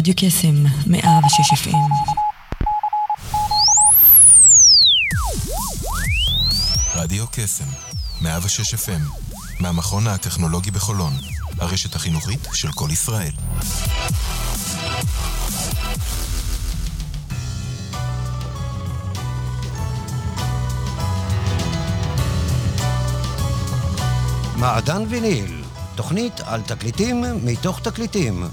רדיו קסם, מאה ושש FM. רדיו קסם, 106 FM, מהמכון הטכנולוגי בחולון, הרשת החינוכית של כל ישראל. מעדן ויניל, תוכנית על תקליטים מתוך תקליטים.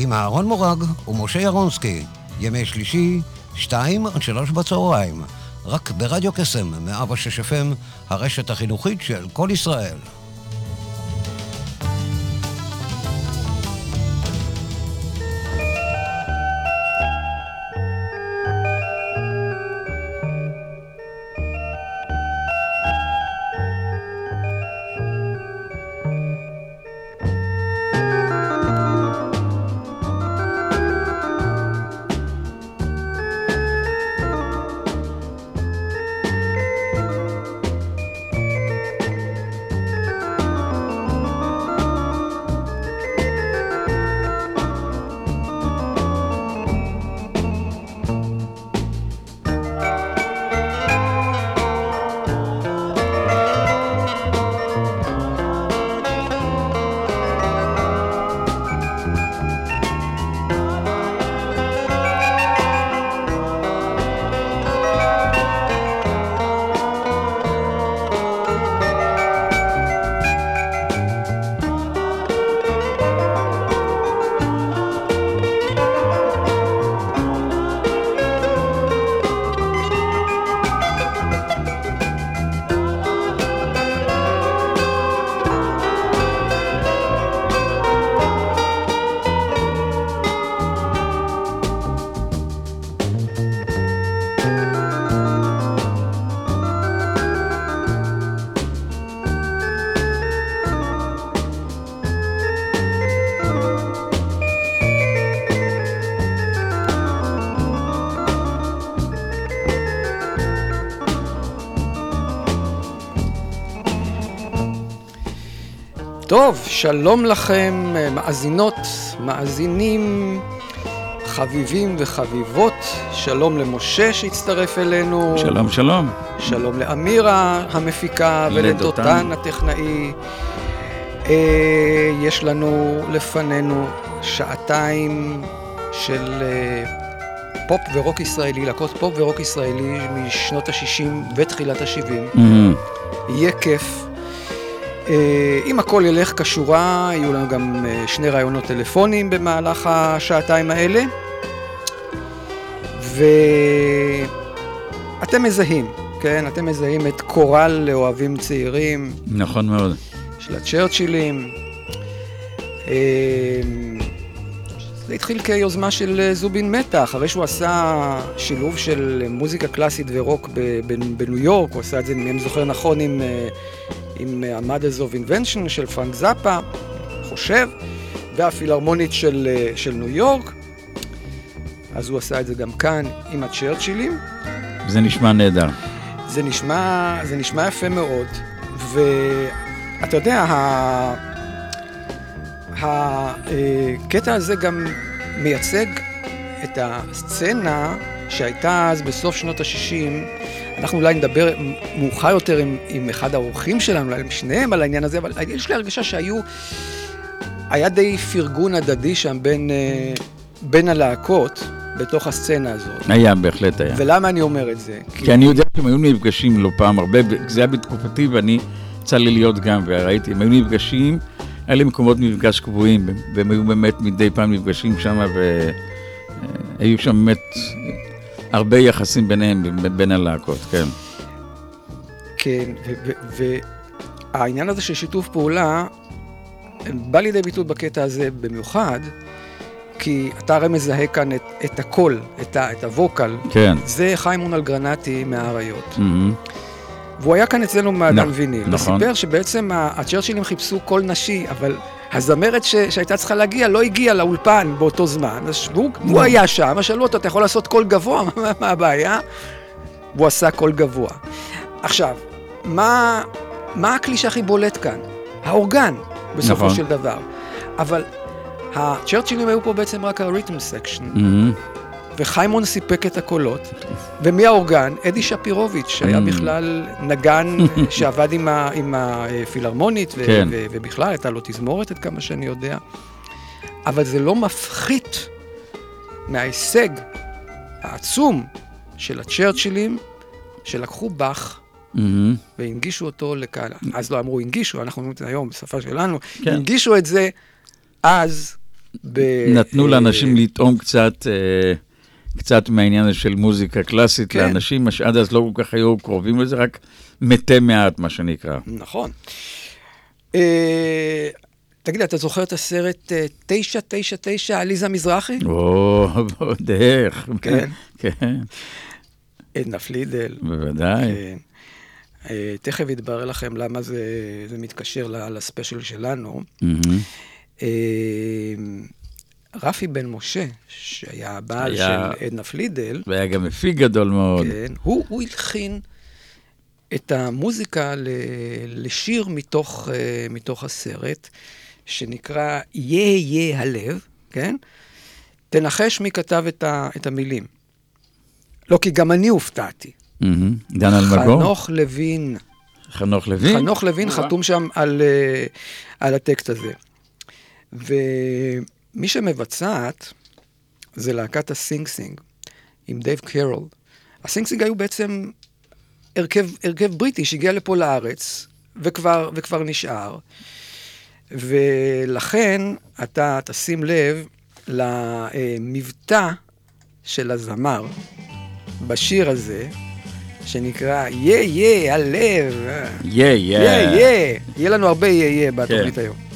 עם אהרון מורג ומשה ירונסקי, ימי שלישי, שתיים עד שלוש בצהריים. רק ברדיו קסם, 106 FM, הרשת החינוכית של כל ישראל. שלום לכם, מאזינות, מאזינים, חביבים וחביבות. שלום למשה שהצטרף אלינו. שלום, שלום. שלום לאמירה המפיקה ולדותן הטכנאי. אה, יש לנו לפנינו שעתיים של אה, פופ ורוק ישראלי, להקות פופ ורוק ישראלי משנות ה-60 ותחילת ה-70. Mm-hmm. יהיה כיף. אה, אם הכל ילך כשורה, יהיו לנו גם אה, שני ראיונות טלפונים במהלך השעתיים האלה. ואתם מזהים, כן? אתם מזהים את קורל לאוהבים צעירים. נכון מאוד. של הצ'רצ'ילים. אה, זה התחיל כיוזמה של זובין מטה, אחרי שהוא עשה שילוב של מוזיקה קלאסית ורוק בניו יורק, הוא עשה את זה, אם אני זוכר נכון, עם עם ה-Mothers of Invention של פרנק זאפה, חושב, והפילהרמונית של, אה, של ניו יורק. אז הוא עשה את זה גם כאן עם הצ'רצ'ילים. זה נשמע נהדר. זה נשמע, זה נשמע יפה מאוד, ואתה יודע, הקטע הזה גם מייצג את הסצנה שהייתה אז בסוף שנות ה-60 אנחנו אולי נדבר מאוחר יותר עם, עם אחד האורחים שלנו, אולי עם שניהם על העניין הזה, אבל יש לי הרגשה שהיו, היה די פרגון הדדי שם בין, אה, בין הלהקות. בתוך הסצנה הזאת. היה, בהחלט היה. ולמה אני אומר את זה? כי, כי אני יודע שהם היו נפגשים לא פעם הרבה, זה היה בתקופתי ואני, יצא לי להיות גם, וראיתי, הם היו נפגשים, היה לי מקומות מפגש קבועים, והם היו באמת מדי פעם נפגשים שם, והיו אה, שם באמת הרבה יחסים ביניהם, בין הלהקות, כן. כן, והעניין הזה של שיתוף פעולה בא לידי ביטוי בקטע הזה במיוחד, כי אתה הרי מזהה כאן את, את הקול, את, ה, את הווקל. כן. זה חיימון אלגרנטי מהאריות. Mm-hmm. והוא היה כאן אצלנו מעדן ויניל. נכון. וסיפר שבעצם הצ'רצ'ילים חיפשו קול נשי, אבל הזמרת ש, שהייתה צריכה להגיע לא הגיעה לאולפן באותו זמן, והוא, הוא היה שם, שאלו אותו, אתה יכול לעשות קול גבוה? מה הבעיה? והוא עשה קול גבוה. עכשיו, מה, מה הכלי שהכי בולט כאן? האורגן, בסופו נכון. של דבר. אבל הצ'רצ'ילים היו פה בעצם רק ה rhythm section, מהמם. וחיימון סיפק את הקולות, ומהאורגן, אדי שפירוביץ', שהיה Mm. בכלל נגן שעבד עם, ה, עם הפילהרמונית, ו, כן. ו, ובכלל הייתה לו תזמורת עד כמה שאני יודע. אבל זה לא מפחית מההישג העצום של הצ'רצ'ילים, שלקחו באך מהמם. והנגישו אותו לקהל. אז לא אמרו הנגישו, אנחנו אומרים את זה היום בשפה שלנו. כן. הנגישו את זה אז ב... נתנו אה, לאנשים לטעום קצת, אה, קצת מהעניין הזה של מוזיקה קלאסית כן. לאנשים, שעד אז לא כל כך היו קרובים לזה, רק מתי מעט, מה שנקרא. נכון. אה, תגיד, אתה זוכר את הסרט אה, 999 עליזה מזרחי? או, ועוד איך. כן. כן, עדנה פלידל. בוודאי. כן. אה, תכף יתברר לכם למה זה, זה מתקשר לספיישל שלנו. מהמם. רפי בן משה, שהיה הבעל היה- של עדנה פלידל, והיה גם מפיק גדול מאוד. כן, הוא, הוא הלחין את המוזיקה ל, לשיר מתוך, אה, מתוך הסרט, שנקרא "יהיה יהיה הלב", כן? תנחש מי כתב את, ה, את המילים. לא, כי גם אני הופתעתי. מהמם. דן אלמגור? חנוך לוין. חנוך לוין? חנוך לוין חתום שם על, אה, על הטקסט הזה. ומי שמבצעת זה להקת הסינג סינג, עם דייב קרול. הסינג סינג היו בעצם הרכב, הרכב בריטי שהגיע לפה לארץ, וכבר, וכבר נשאר. ולכן אתה תשים לב למבטא של הזמר בשיר הזה, שנקרא יה יה הלב. יא, יא. יה, יה. יהיה לנו הרבה יה, יה בתוכנית כן. היום.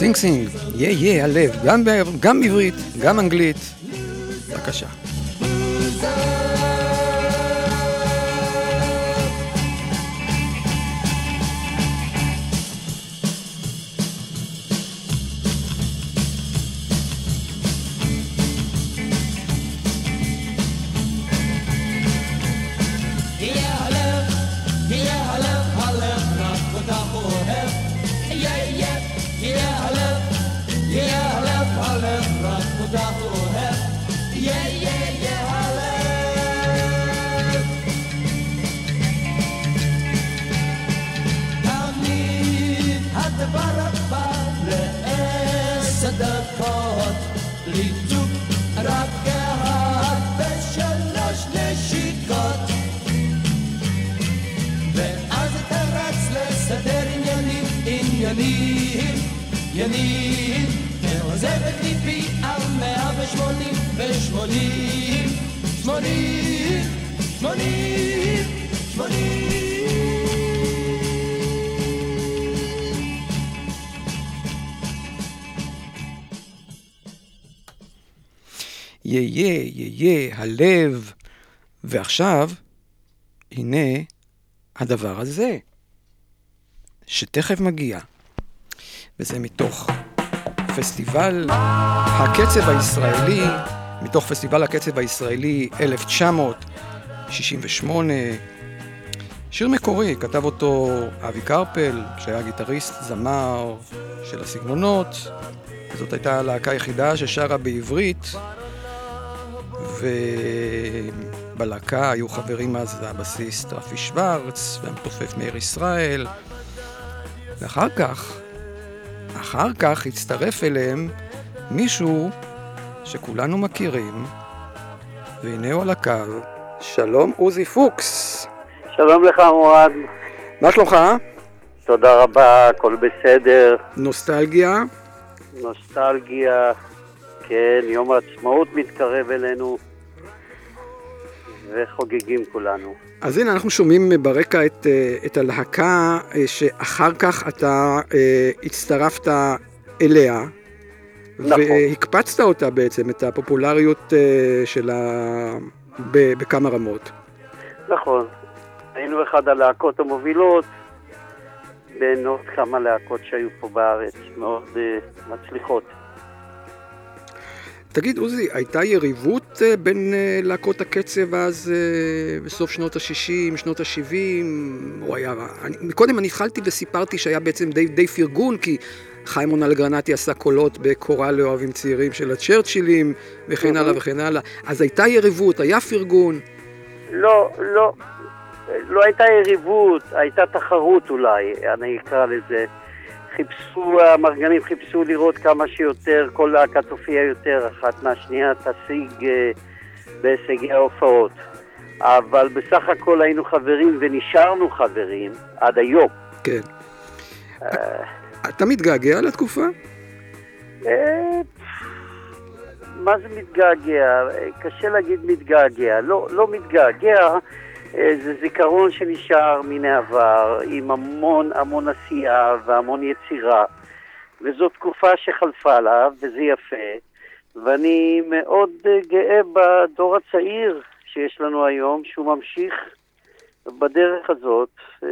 סינג סינג, יה יה הלב, גם ב- גם עברית, גם אנגלית. בבקשה. יהיה, הלב. ועכשיו, הנה הדבר הזה, שתכף מגיע. וזה מתוך פסטיבל הקצב הישראלי, מתוך פסטיבל הקצב הישראלי 1968. שיר מקורי, כתב אותו אבי קרפל, שהיה גיטריסט, זמר של הסגנונות. זאת הייתה הלהקה היחידה ששרה בעברית, ובלהקה היו חברים אז הבסיסט רפי שוורץ והמתופף מאיר ישראל. ואחר כך, אחר כך הצטרף אליהם מישהו שכולנו מכירים, והנה הוא על הקו, שלום עוזי פוקס. שלום לך מורד, מה שלומך? תודה רבה, הכל בסדר, נוסטלגיה? נוסטלגיה, כן, יום העצמאות מתקרב אלינו וחוגגים כולנו. אז הנה, אנחנו שומעים ברקע את, אה, את הלהקה אה, שאחר כך אתה אה, הצטרפת אליה. נכון. והקפצת אותה בעצם, את הפופולריות שלה בכמה רמות. נכון, היינו אחד הלהקות המובילות בין עוד כמה להקות שהיו פה בארץ, מאוד uh, מצליחות. תגיד, עוזי, הייתה יריבות אה, בין אה, להקות הקצב אז אה, בסוף שנות ה-60, שנות ה-70? או היה... אני, מקודם אני התחלתי וסיפרתי שהיה בעצם די, די פרגון, כי חיימון אלגרנטי עשה קולות בקורל לאוהבים צעירים של הצ'רצ'ילים, וכן הלאה וכן הלאה. אז הייתה יריבות, היה פרגון. לא, לא, לא הייתה יריבות, הייתה תחרות אולי, אני אקרא לזה. חיפשו, המרגנים חיפשו לראות כמה שיותר, כל להקה תופיע יותר אחת מהשנייה, תשיג אה, בהישגי ההופעות. אבל בסך הכל היינו חברים ונשארנו חברים עד היום. כן. אתה מתגעגע לתקופה? אה, מה זה מתגעגע? אה, קשה להגיד מתגעגע. לא, לא מתגעגע, אה, זה זיכרון שנשאר מן העבר, עם המון המון עשייה והמון יצירה. וזו תקופה שחלפה לה, וזה יפה. ואני מאוד אה, גאה בדור הצעיר שיש לנו היום, שהוא ממשיך בדרך הזאת. אה,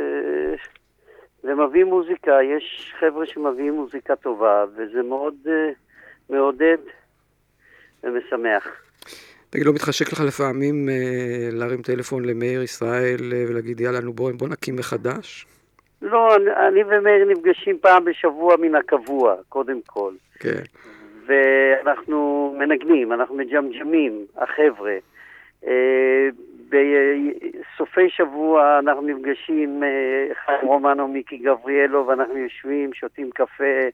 ומביא מוזיקה, יש חבר'ה שמביאים מוזיקה טובה, וזה מאוד uh, מעודד ומשמח. תגיד, לא מתחשק לך לפעמים אה, להרים טלפון למאיר ישראל אה, ולהגיד, יאללה, נו בוא, בוא נקים מחדש? לא, אני, אני ומאיר נפגשים פעם בשבוע מן הקבוע, קודם כל. כן. ואנחנו מנגנים, אנחנו מג'מג'מים, החבר'ה. אה, בסופי שבוע אנחנו נפגשים, אה, חיים רומנו, מיקי גבריאלו, ואנחנו יושבים, שותים קפה.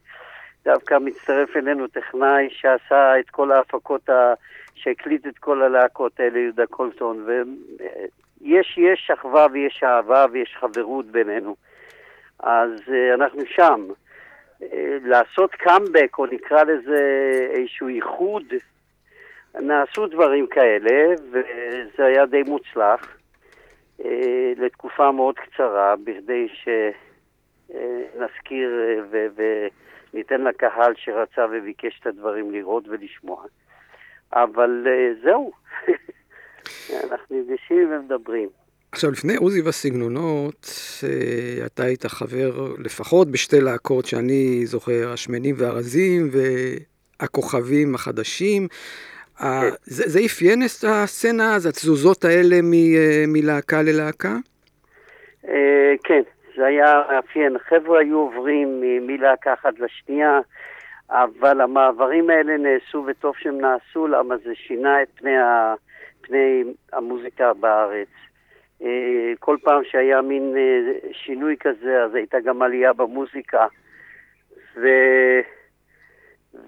דווקא מצטרף אלינו טכנאי שעשה את כל ההפקות, ה... שהקליט את כל הלהקות האלה, יהודה קולטון. ויש יש אחווה ויש אהבה ויש חברות בינינו. אז אה, אנחנו שם. אה, לעשות קאמבק, או נקרא לזה איזשהו איחוד, נעשו דברים כאלה, וזה היה די מוצלח, אה, לתקופה מאוד קצרה, בכדי שנזכיר וניתן לקהל שרצה וביקש את הדברים לראות ולשמוע. אבל אה, זהו, אנחנו נפגשים ומדברים. עכשיו, לפני עוזי והסגנונות, אה, אתה היית חבר לפחות בשתי להקות שאני זוכר, השמנים והרזים והכוכבים החדשים. ה- זה, זה אפיין את הסצנה, אז התזוזות האלה מ- אה, מלהקה ללהקה? אה, כן, זה היה מאפיין. חבר'ה היו עוברים מלהקה אחת לשנייה, אבל המעברים האלה נעשו, וטוב שהם נעשו, למה זה שינה את פני, ה- פני המוזיקה בארץ. אה, כל פעם שהיה מין אה, שינוי כזה, אז הייתה גם עלייה במוזיקה. ו...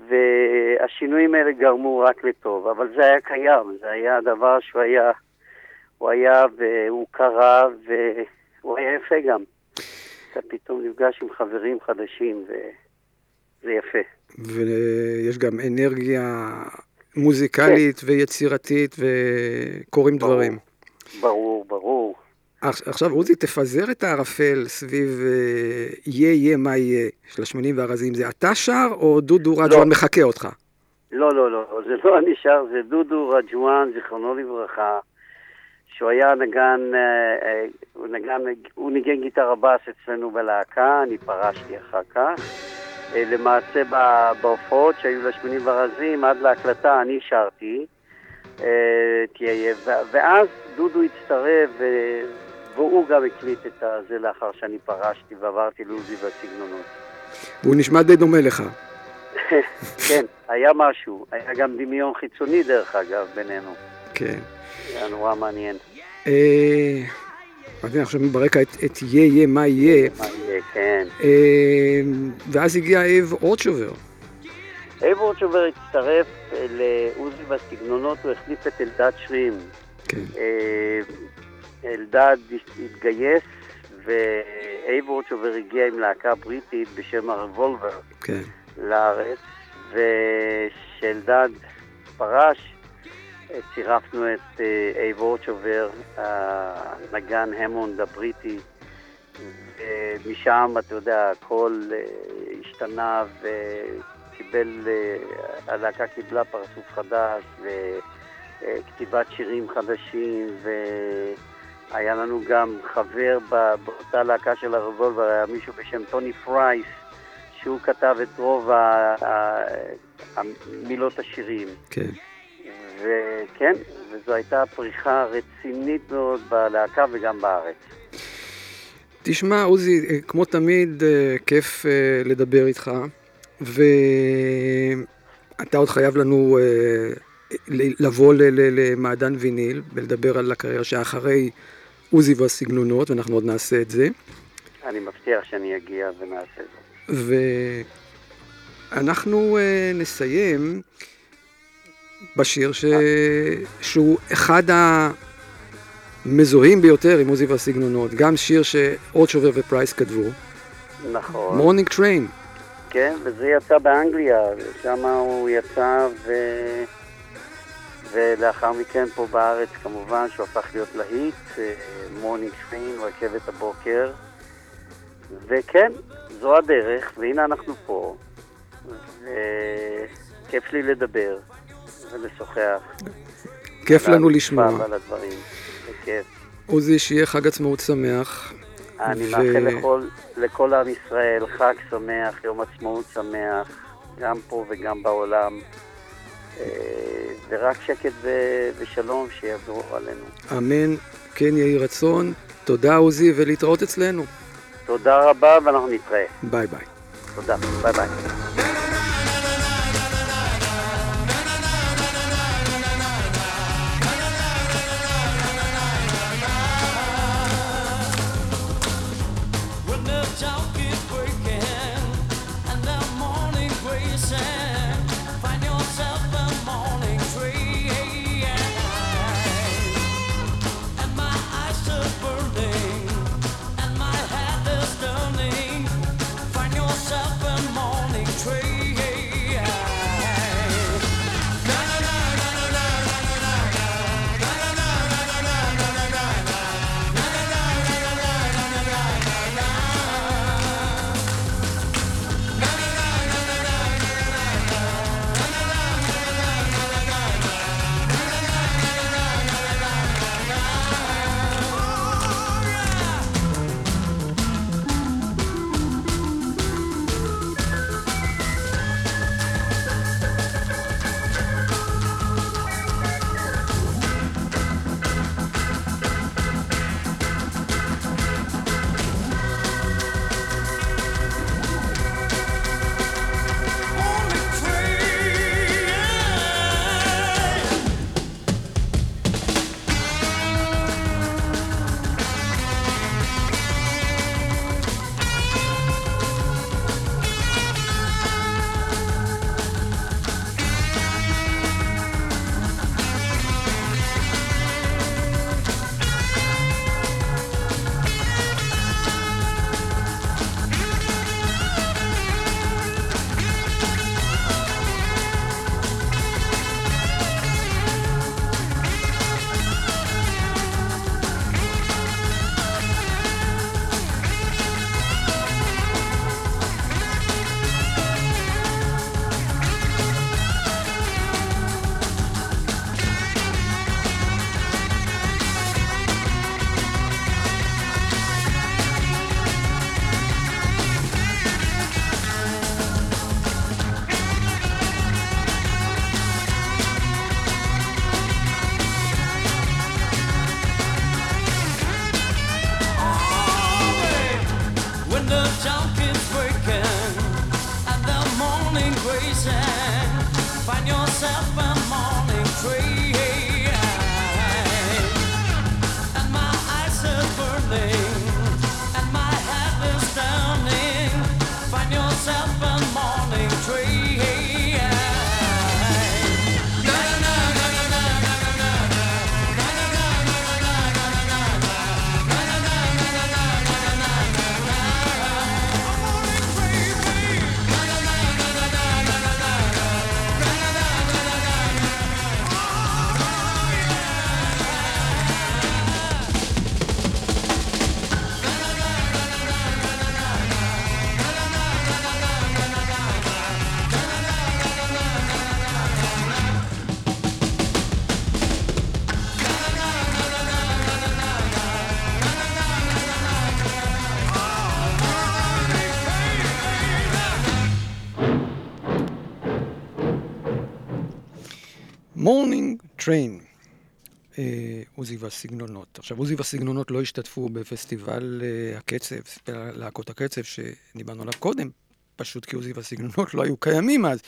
והשינויים האלה גרמו רק לטוב, אבל זה היה קיים, זה היה דבר שהוא היה, הוא היה והוא קרה והוא היה יפה גם. אתה פתאום נפגש עם חברים חדשים וזה יפה. ויש גם אנרגיה מוזיקלית ויצירתית וקורים ברור. דברים. ברור, ברור. עכ- עכשיו, עוזי, תפזר את הערפל סביב אה, יהיה יהיה מה יהיה של השמנים והרזים. זה אתה שר או דודו רג'ואן מחקה אותך? לא, לא, לא, זה לא אני שר, זה דודו רג'ואן, זיכרונו לברכה, שהוא היה נגן, אה, אה, הוא נגן, הוא ניגן גיטרה בס אצלנו בלהקה, אני פרשתי אחר כך. אה, למעשה בהופעות שהיו לשמנים ברזים, עד להקלטה אני שרתי, אה, ואז דודו הצטרף, והוא גם הקליט את זה לאחר שאני פרשתי ועברתי לעוזי והסגנונות. והוא נשמע די דומה לך. כן, היה משהו, היה גם דמיון חיצוני דרך אגב בינינו, כן. היה נורא מעניין. אה, עכשיו ברקע את, את יהיה יהיה, מה יהיה, כן. אה, ואז הגיע אב אורצ'ובר. אייב אורצ'ובר הצטרף אה, לעוזי והסגנונות, הוא החליף את אלדד שרים. כן. אה, אלדד התגייס, ואייב אורצ'ובר הגיע עם להקה בריטית בשם הרבולבר כן. לארץ, וכשאלדד פרש, אה, צירפנו את אה, אייב אורצ'ובר, הנגן המונד הבריטי, ומשם, אתה יודע, הכל אה, השתנה וקיבל, אה, הלהקה קיבלה פרצוף חדש וכתיבת שירים חדשים והיה לנו גם חבר באותה להקה של הרבולבר, היה מישהו בשם טוני פרייס שהוא כתב את רוב מילות השירים. כן. וכן, וזו הייתה פריחה רצינית מאוד בלהקה וגם בארץ. תשמע, עוזי, אה, כמו תמיד, אה, כיף אה, לדבר איתך, ואתה עוד חייב לנו לבוא למעדן ויניל ולדבר על הקריירה שאחרי עוזי והסגנונות, ואנחנו עוד נעשה את זה. אני מבטיח שאני אגיע ונעשה זאת. ואנחנו אה, נסיים בשיר ש... שהוא אחד המזוהים ביותר עם עוזי והסגנונות, גם שיר שאורצ'ובר ופרייס כתבו, נכון. מורנינג טריין. כן, וזה יצא באנגליה, שם הוא יצא, ו... ולאחר מכן פה בארץ כמובן שהוא הפך להיות להיט, Morning Train, רכבת הבוקר. וכן, זו הדרך, והנה אנחנו פה, וכיף לי לדבר ולשוחח. כיף היה לנו לשמוע. ועל הדברים, כיף. עוזי, שיהיה חג עצמאות שמח. אני ו- מאחל לכל, לכל עם ישראל חג שמח, יום עצמאות שמח, גם פה וגם בעולם. אה, ורק שקט ו- ושלום שיעברו עלינו. אמן, כן יהי רצון. תודה עוזי, ולהתראות אצלנו. תודה רבה ואנחנו נתראה. ביי ביי. תודה, ביי ביי. טריין, אה, עוזי והסגנונות. עכשיו, עוזי והסגנונות לא השתתפו בפסטיבל אה, הקצב, להקות הקצב שדיברנו עליו קודם, פשוט כי עוזי והסגנונות לא היו קיימים אז.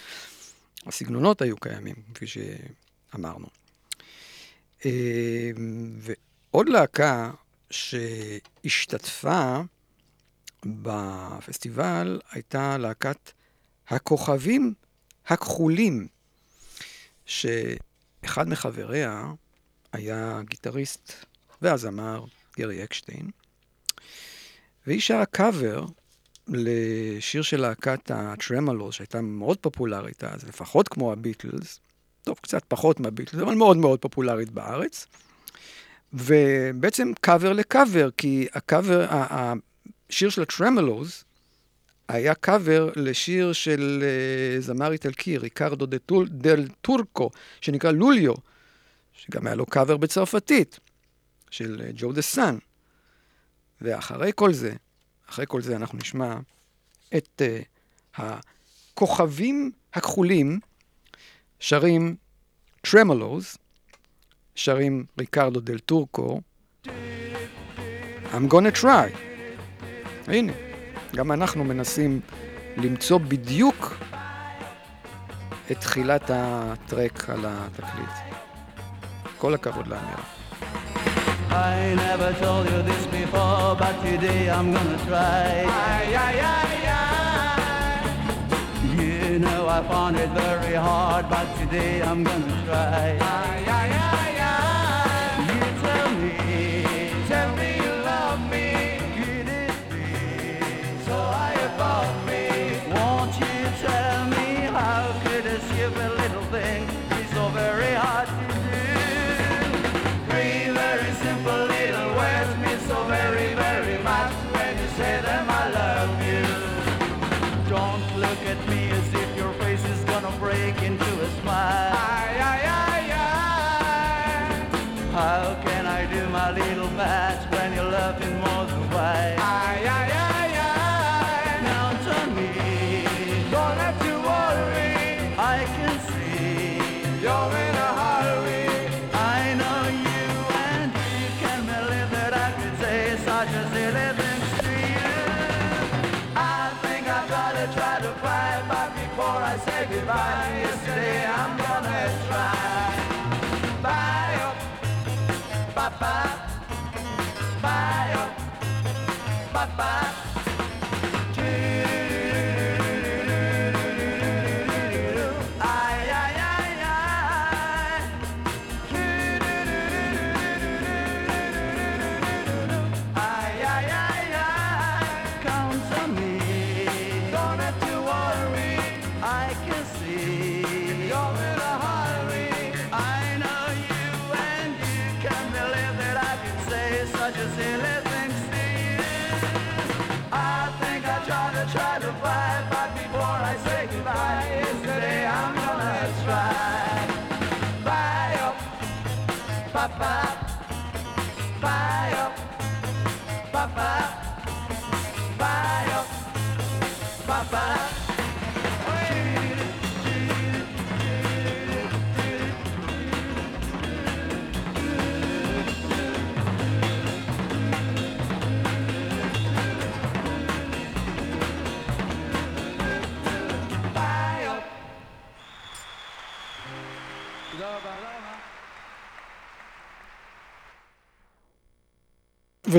הסגנונות היו קיימים, כפי שאמרנו. אה, ועוד להקה שהשתתפה בפסטיבל הייתה להקת הכוכבים הכחולים. שאחד מחבריה היה גיטריסט והזמר גרי אקשטיין, והיא שרה קאבר לשיר של להקת הטרמלוז, שהייתה מאוד פופולרית אז, לפחות כמו הביטלס, טוב, קצת פחות מהביטלס, אבל מאוד מאוד פופולרית בארץ. ובעצם קאבר לקאבר, כי הקאבר, השיר של הטרמלוז, היה קאבר לשיר של אה, זמר איטלקי, ריקרדו דל טורקו, שנקרא Luglio, שגם היה לו קאבר בצרפתית, של אה, ג'ו דה סאן. ואחרי כל זה, אחרי כל זה אנחנו נשמע את אה, הכוכבים הכחולים שרים טרמלוז, שרים ריקרדו דל טורקו, I'm gonna try. הנה. גם אנחנו מנסים למצוא בדיוק את תחילת הטרק על התקליט. כל הכבוד לאמירה. I never told you this before, but today I'm gonna try. You know I found it very hard, but today I'm gonna try. You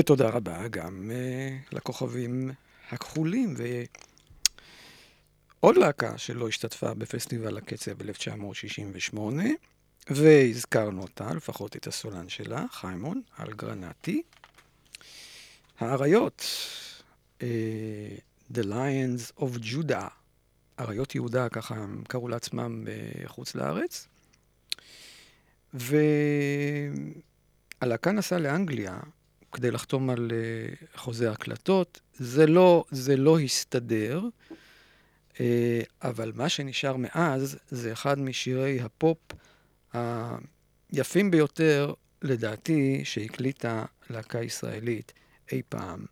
ותודה רבה גם uh, לכוכבים הכחולים. ועוד להקה שלא השתתפה בפסטיבל הקצב ב-1968, והזכרנו אותה, לפחות את הסולן שלה, חיימון, על גרנטי. האריות, uh, The Lions of Judah, אריות יהודה, ככה הם קראו לעצמם בחוץ לארץ. והלהקה נסעה לאנגליה כדי לחתום על uh, חוזה הקלטות. זה לא, זה לא הסתדר, uh, אבל מה שנשאר מאז זה אחד משירי הפופ היפים ביותר, לדעתי, שהקליטה להקה ישראלית אי פעם.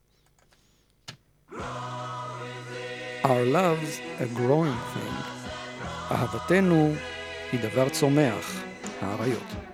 Our love's a growing thing. אהבתנו היא דבר צומח, האריות.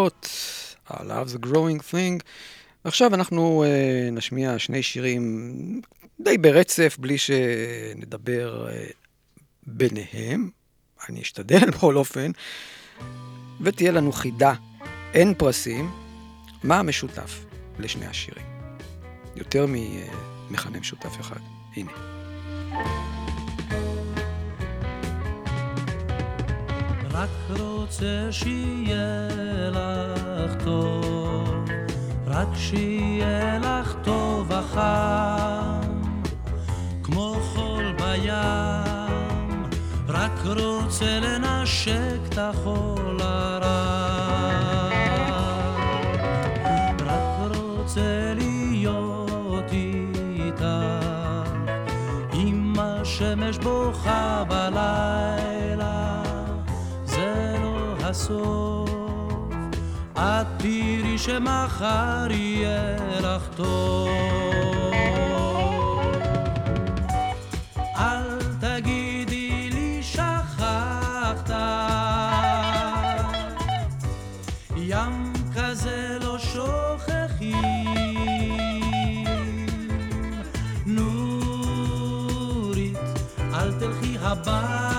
האריות, I love the growing thing. עכשיו אנחנו uh, נשמיע שני שירים די ברצף, בלי שנדבר uh, ביניהם. אני אשתדל בכל אופן. ותהיה לנו חידה, אין פרסים. מה המשותף לשני השירים? יותר ממכנה משותף אחד. הנה. רק רוצה שיהיה לך טוב, רק שיהיה לך טוב וחם, כמו חול בים, רק רוצה לנשק את החול הרע. אם השמש בוכה בלילה, הסוף. את תראי שמחר יהיה לך טוב. אל תגידי לי שכחת, ים כזה לא שוכחים. נורית, אל תלכי הביתה.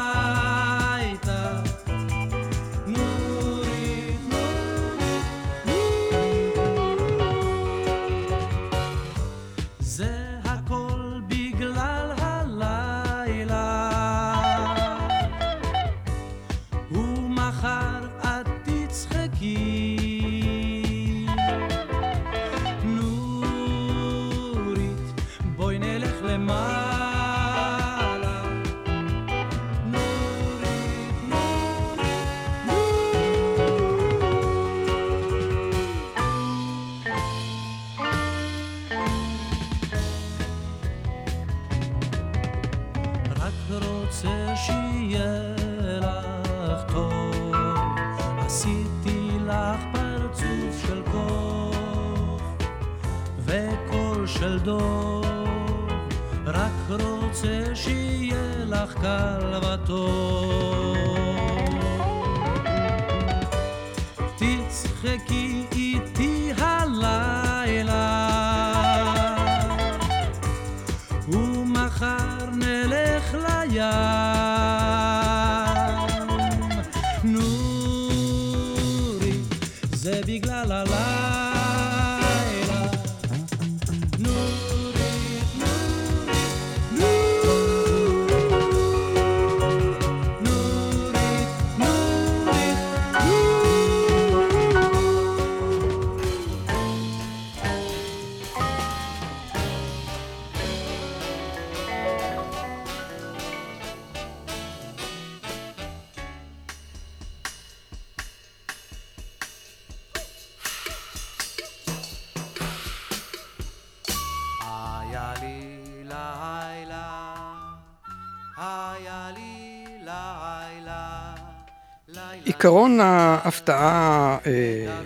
עיקרון ההפתעה אה,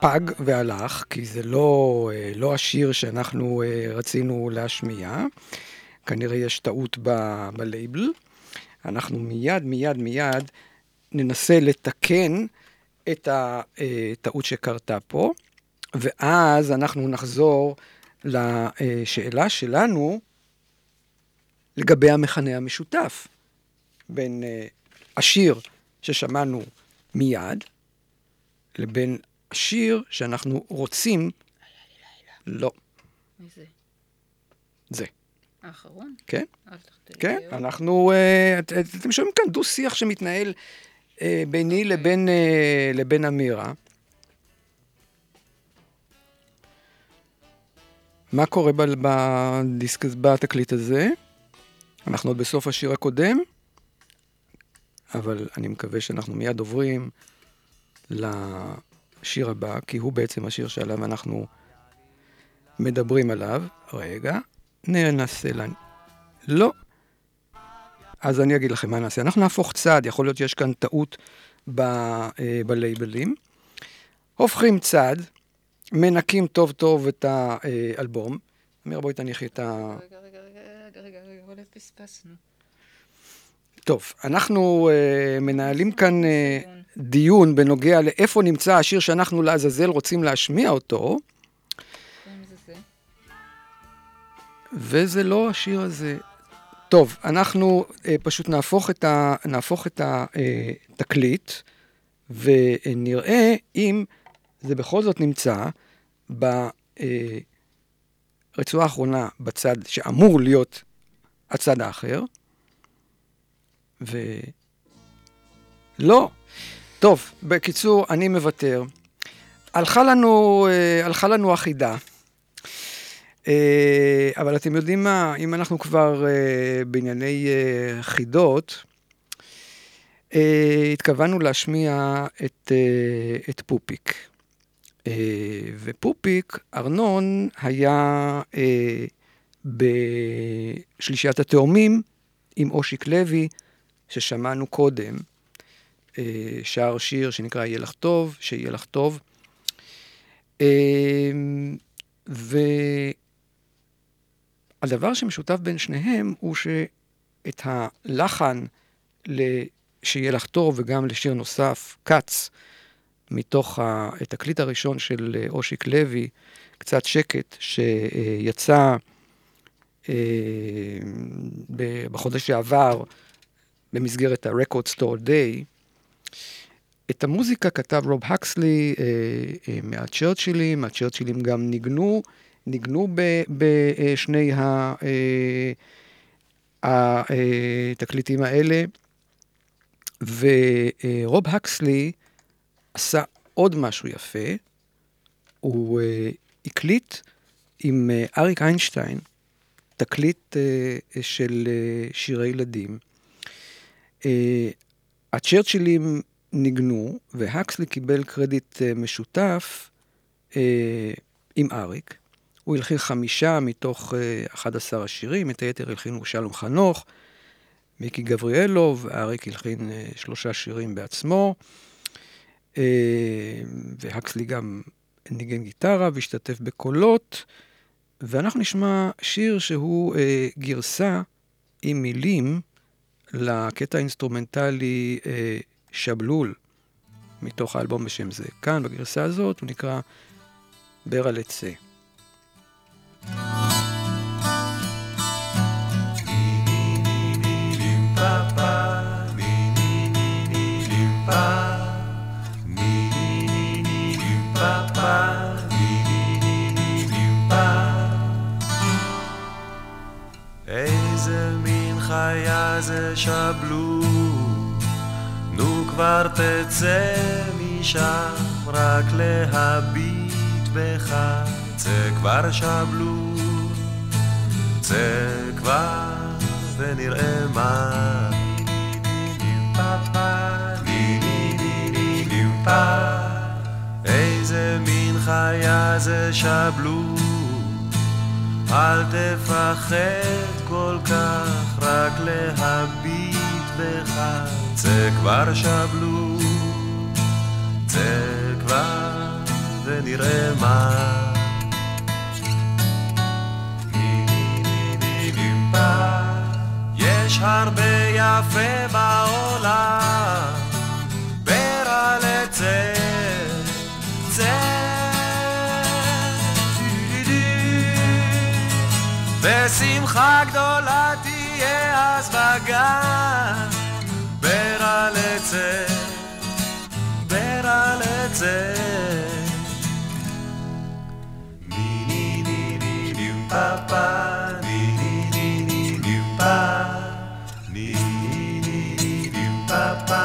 פג והלך, כי זה לא, אה, לא השיר שאנחנו אה, רצינו להשמיע. כנראה יש טעות בלייבל. אנחנו מיד, מיד, מיד ננסה לתקן את הטעות שקרתה פה, ואז אנחנו נחזור לשאלה שלנו לגבי המכנה המשותף בין השיר ששמענו מיד לבין השיר שאנחנו רוצים... לא, מי זה? זה. האחרון? כן? כן. אנחנו... אה, את- את- אתם שומעים כאן דו-שיח שמתנהל אה, ביני לבין, אה, לבין אמירה. מה קורה בדיסק, בתקליט הזה? אנחנו עוד בסוף השיר הקודם, אבל אני מקווה שאנחנו מיד עוברים לשיר הבא, כי הוא בעצם השיר שעליו אנחנו מדברים עליו. רגע, ננסה ל... לא. אז אני אגיד לכם מה נעשה. אנחנו נהפוך צד, יכול להיות שיש כאן טעות ב, אה, בלייבלים. הופכים צד, מנקים טוב טוב את האלבום. אמיר, בואי תניחי את ה... רגע, רגע, רגע, רגע, רגע, רגע, אולי פספסנו. טוב, אנחנו uh, מנהלים כאן uh, דיון בנוגע לאיפה נמצא השיר שאנחנו לעזאזל רוצים להשמיע אותו. וזה לא השיר הזה. טוב, אנחנו uh, פשוט נהפוך את, ה, נהפוך את התקליט, ונראה אם זה בכל זאת נמצא ברצועה האחרונה בצד שאמור להיות הצד האחר, ולא. טוב, בקיצור, אני מוותר. הלכה לנו, אה, הלכה לנו החידה. אה, אבל אתם יודעים מה, אם אנחנו כבר אה, בענייני חידות, התכוונו להשמיע את, את פופיק. ופופיק, ארנון היה בשלישיית התאומים עם אושיק לוי, ששמענו קודם, אה, שר שיר שנקרא "יהיה לך טוב", שיהיה לך טוב. אה, והדבר שמשותף בין שניהם הוא שאת הלחן ל"שיהיה לך טוב" וגם לשיר נוסף, "כץ", מתוך התקליט הראשון של אה, אושיק לוי, קצת שקט, שיצא אה, בחודש שעבר במסגרת ה-Record Store Day. את המוזיקה כתב רוב הקסלי אה, אה, מהצ'רצ'ילים, הצ'רצ'ילים גם ניגנו, ניגנו בשני ה- אה, התקליטים האלה, ורוב הקסלי עשה עוד משהו יפה, הוא הקליט עם אריק איינשטיין תקליט של שירי ילדים. אה, הצ'רצ'ילים ניגנו, והקסלי קיבל קרדיט אה, משותף אה, עם אריק. הוא הלחין חמישה מתוך אה, 11 השירים, את היתר הלחינו שלום חנוך, מיקי גבריאלוב, אריק הלחין שלושה שירים בעצמו, והקסלי גם ניגן גיטרה והשתתף בקולות, ואנחנו נשמע שיר שהוא גרסה עם מילים לקטע האינסטרומנטלי אה, שבלול, מתוך האלבום בשם זה. כאן, בגרסה הזאת, הוא נקרא ברל עצה. חיה זה שבלו, נו כבר תצא משם, רק להביט בך, צא כבר שבלו, צא כבר ונראה מה. איזה מין חיה זה שבלו, אל תפחד כל כך, רק להביט בך, צא כבר שבלו, צא כבר ונראה מה. יש הרבה יפה בעולם, ברל צא, ושמחה גדולה תהיה אז בגן, ברל צא, ברל צא. ני ני ני ני ני פה פה ני ני ני ני ני פה ני ני ני ני ני פה פה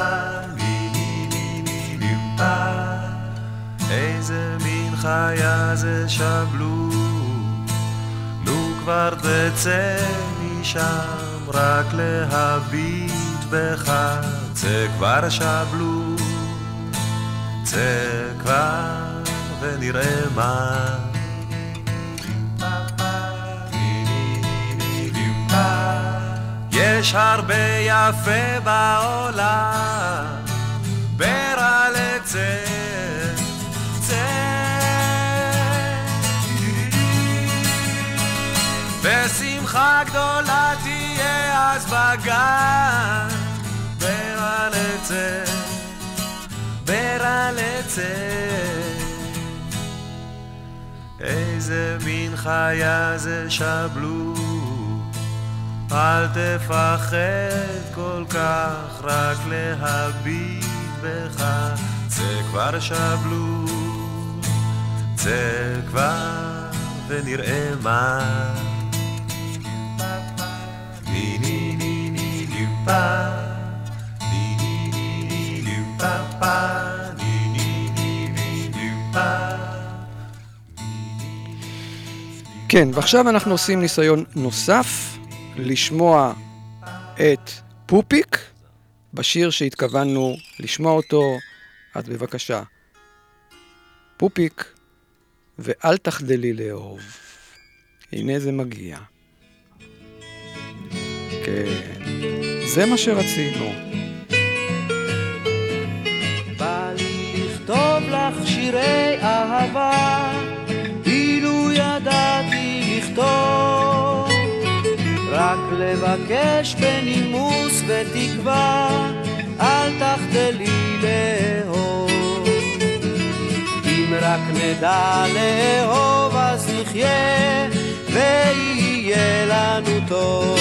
ני ני ני ני ני פה איזה מין חיה זה שבלו כבר תצא משם רק להביט בך. צא כבר שבלו צא כבר ונראה מה. יש הרבה יפה בעולם, ברל צא, ושמחה גדולה תהיה אז בגן, ברל צא. איזה מין חיה זה שבלו אל תפחד כל כך, רק להביט בך, צא כבר שבלו, צא כבר ונראה מה. כן, ועכשיו אנחנו עושים ניסיון נוסף לשמוע את פופיק בשיר שהתכוונו לשמוע אותו. אז בבקשה, פופיק ואל תחדלי לאהוב. הנה זה מגיע. כן, זה מה שרצינו. בא לך שירי אהבה, אילו ידעתי לכתוב. רק לבקש בנימוס ותקווה, אל תחדלי לאהוב. אם רק נדע לאהוב אז נחיה, ויהיה לנו טוב.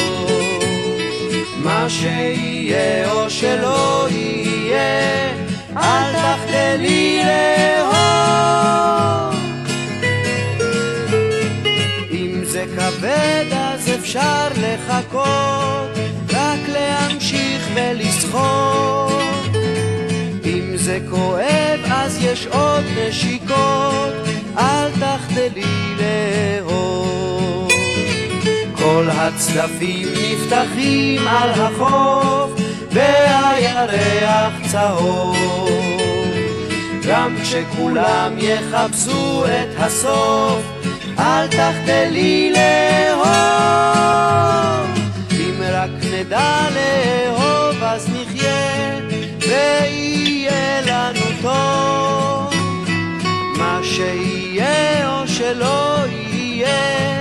מה שיהיה או שלא יהיה, אל תחדלי לאהוב. כבד אז אפשר לחכות, רק להמשיך ולסחוט. אם זה כואב אז יש עוד נשיקות, אל תחדלי לאהוב. כל הצדפים נפתחים על החוף, והירח צהוב. גם כשכולם יחפשו את הסוף, אל תחדלי לאהוב. אם רק נדע לאהוב אז נחיה, ויהיה לנו טוב. מה שיהיה או שלא יהיה,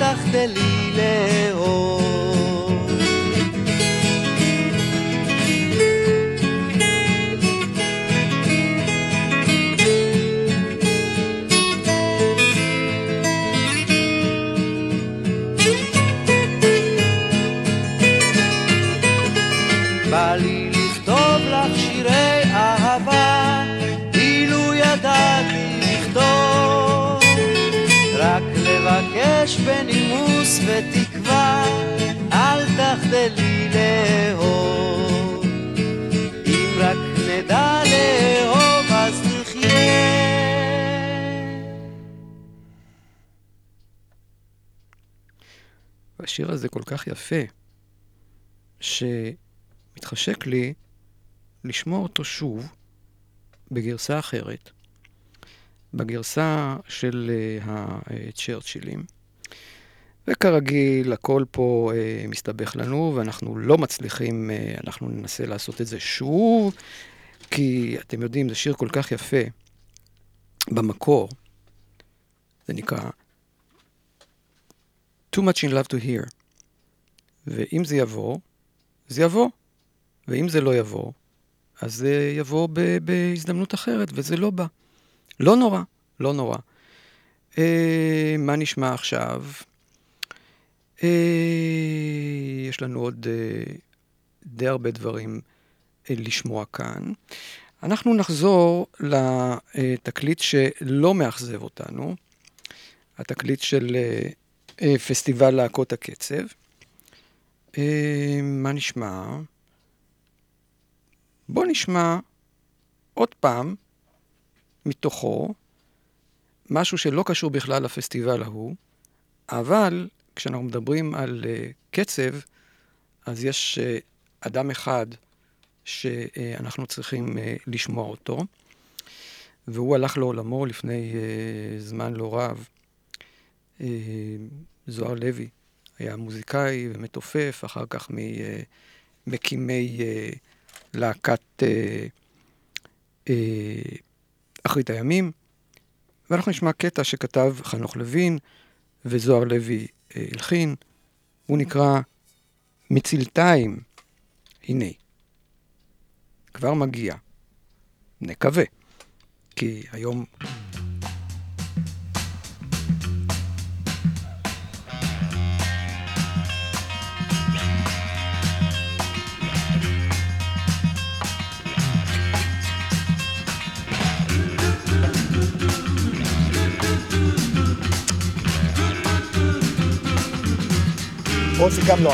תחדלי לאור. תחדלי לאהוב. אם רק נדע לאהוב אז נחיה. השיר הזה כל כך יפה, שמתחשק לי לשמוע אותו שוב בגרסה אחרת, בגרסה של אה, הצ'רצ'ילים. וכרגיל, הכל פה אה, מסתבך לנו, ואנחנו לא מצליחים, אה, אנחנו ננסה לעשות את זה שוב, כי אתם יודעים, זה שיר כל כך יפה. במקור, זה נקרא Too much in love to hear. ואם זה יבוא, זה יבוא. ואם זה לא יבוא, אז זה יבוא בהזדמנות אחרת, וזה לא בא. לא נורא, לא נורא. אה, מה נשמע עכשיו? אה, יש לנו עוד אה, די הרבה דברים אה, לשמוע כאן. אנחנו נחזור לתקליט שלא מאכזב אותנו, התקליט של פסטיבל להקות הקצב. מה נשמע? בוא נשמע עוד פעם מתוכו משהו שלא קשור בכלל לפסטיבל ההוא, אבל כשאנחנו מדברים על uh, קצב, אז יש uh, אדם אחד שאנחנו צריכים uh, לשמוע אותו, והוא הלך לעולמו לפני זמן לא רב. זוהר לוי היה מוזיקאי ומתופף, אחר כך ממקימי להקת אחרית הימים. ואנחנו נשמע קטע שכתב חנוך לוין וזוהר לוי אה, הלחין. הוא נקרא מצלתיים. הנה, כבר מגיע. נקווה. כי היום... עוזי גם לא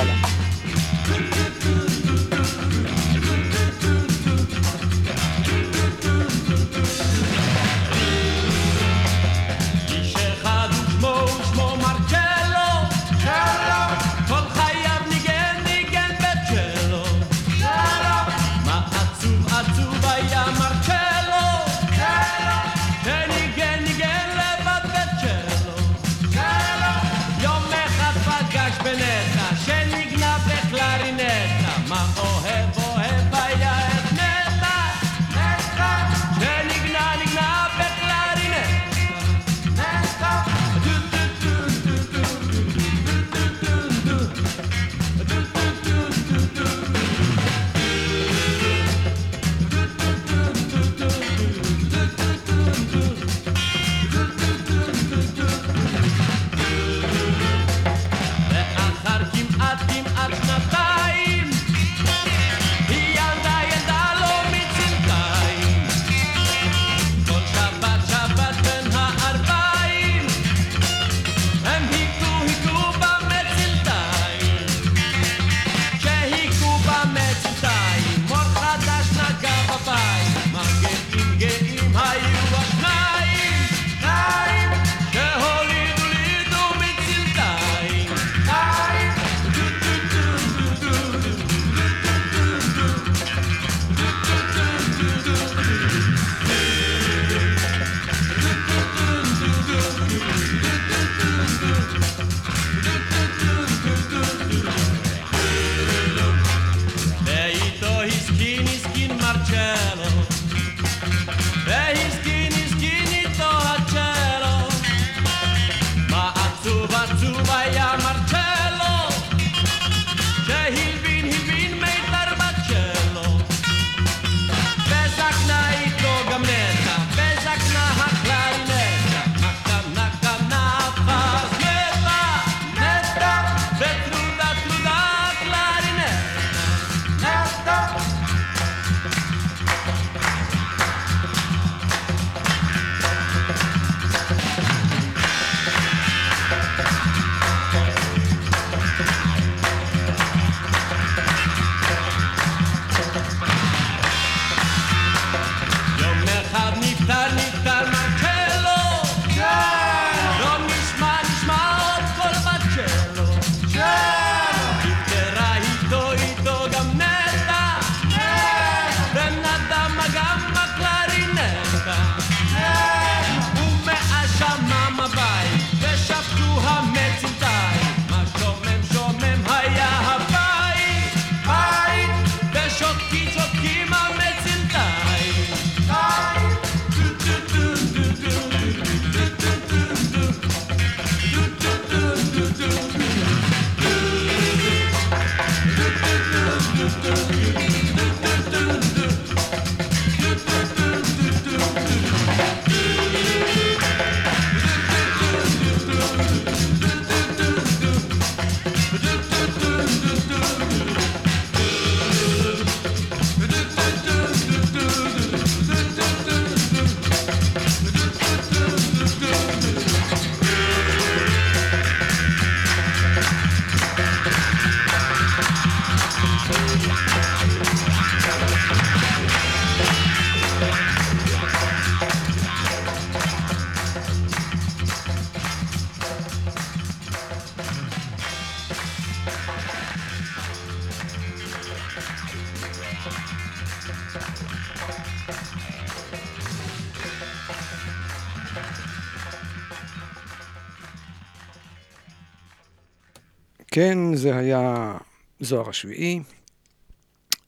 כן, זה היה זוהר השביעי.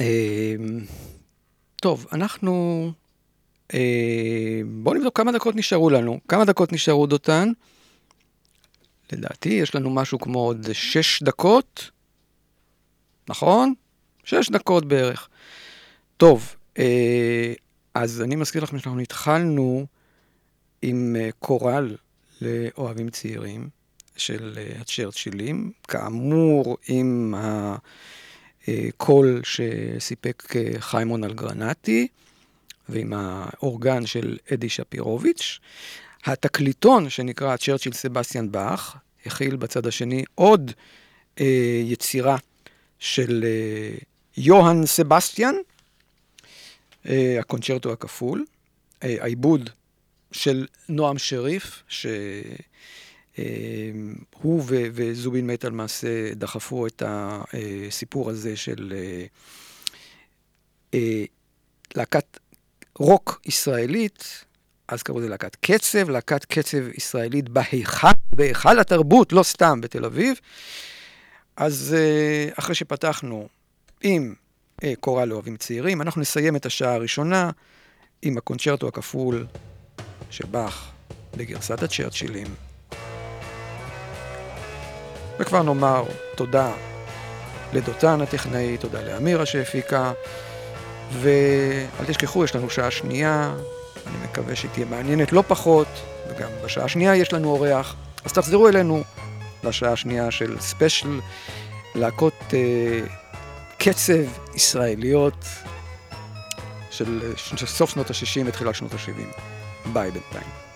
אה, טוב, אנחנו... אה, בואו נבדוק כמה דקות נשארו לנו. כמה דקות נשארו, דותן? לדעתי יש לנו משהו כמו עוד שש דקות, נכון? שש דקות בערך. טוב, אה, אז אני מזכיר לכם שאנחנו התחלנו עם אה, קורל לאוהבים צעירים של אה, הצ'רצ'ילים, כאמור עם הקול שסיפק אה, חיימון אלגרנטי ועם האורגן של אדי שפירוביץ'. התקליטון שנקרא צ'רצ'יל סבסטיאן באך, הכיל בצד השני עוד אה, יצירה של אה, יוהאן סבסטיאן, אה, הקונצ'רטו הכפול, אה, העיבוד של נועם שריף, שהוא ו- וזובין מטה למעשה דחפו את הסיפור הזה של אה, אה, להקת רוק ישראלית, אז קראו לזה להקת קצב, להקת קצב ישראלית בהיכל, בהיכל התרבות, לא סתם בתל אביב. אז אה, אחרי שפתחנו עם אה, קורל לאוהבים צעירים, אנחנו נסיים את השעה הראשונה עם הקונצ'רטו הכפול של באך בגרסת הצ'רצ'ילים. וכבר נאמר תודה לדותן הטכנאי, תודה לאמירה שהפיקה, ואל תשכחו, יש לנו שעה שנייה, אני מקווה שהיא תהיה מעניינת לא פחות, וגם בשעה השנייה יש לנו אורח, אז תחזרו אלינו לשעה השנייה של ספיישל, להקות אה, קצב ישראליות של, של סוף שנות ה-60 ותחילת שנות ה-70. ביי בינתיים.